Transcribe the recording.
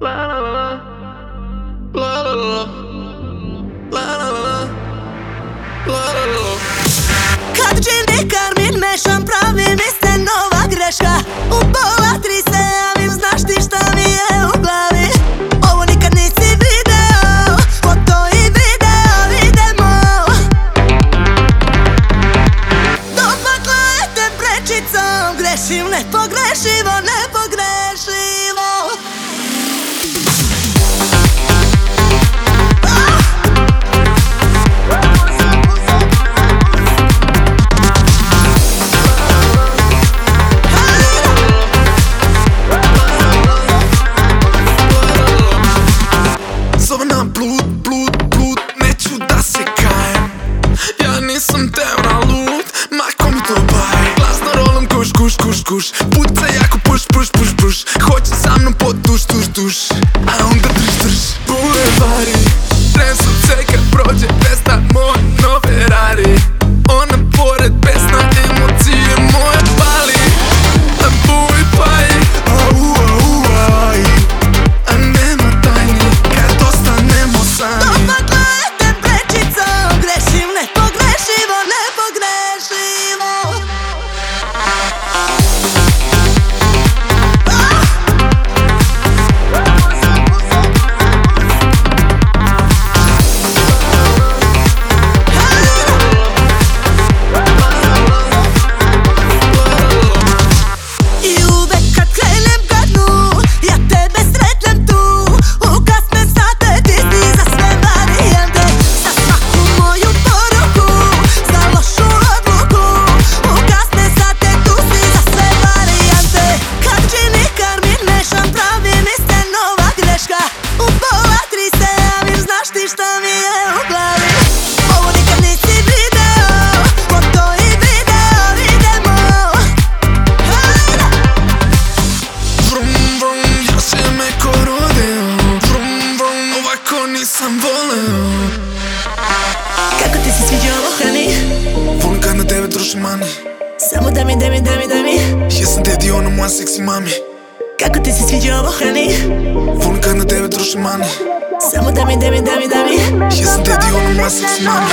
Kad džini karmin mešam pravi mi se nova greška. U pola tri se javim, znaš ti šta mi je u glavi. Ovo nikad nisi video, foto i video idemo. Dopadla je te prečicom, grešim nepogrešivo kuš Puca jako puš, puš, puš, puš. Hoće sa mnom pod duš, duš, duš A onda drž, drž. Bulevari mani Само дами, дами, дами, дами Я съм те дио на млад секси мами Како ти се свидя обохрани Вонка на тебе дружи мани Само дами, дами, дами, дами Я съм те дио на млад секси мами